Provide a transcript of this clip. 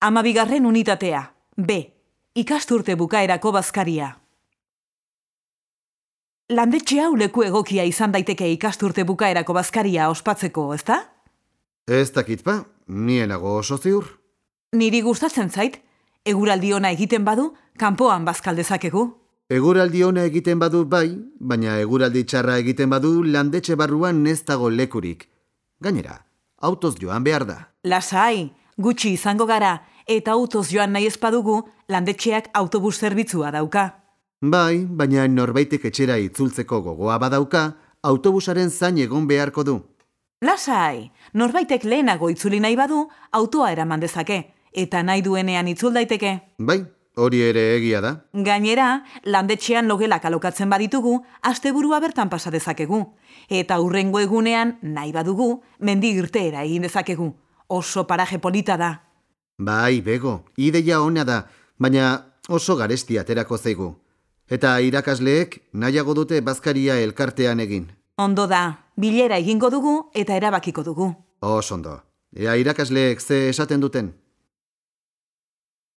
Amabigarren unitatea. B. Ikasturte bukaerako bazkaria. Landetxe hau leku egokia izan daiteke ikasturte bukaerako bazkaria ospatzeko, ezta? Ez dakit pa, nienago oso ziur. Niri gustatzen zait, eguraldi ona egiten badu, kanpoan bazkaldezakegu. Eguraldi ona egiten badu bai, baina eguraldi txarra egiten badu landetxe barruan ez dago lekurik. Gainera, autoz joan behar da. Lasai, gutxi izango gara, eta autoz joan nahi ezpadugu, landetxeak autobus zerbitzua dauka. Bai, baina norbaitek etxera itzultzeko gogoa badauka, autobusaren zain egon beharko du. Lasai, norbaitek lehenago itzuli nahi badu, autoa eraman dezake, eta nahi duenean itzul daiteke. Bai, hori ere egia da. Gainera, landetxean logelak alokatzen baditugu, asteburua bertan pasa dezakegu. Eta hurrengo egunean, nahi badugu, mendi irteera egin dezakegu. Oso paraje polita da. Bai, bego, ideia ona da, baina oso garesti aterako zaigu. Eta irakasleek nahiago dute bazkaria elkartean egin. Ondo da, bilera egingo dugu eta erabakiko dugu. Oso ondo. Ea irakasleek ze esaten duten.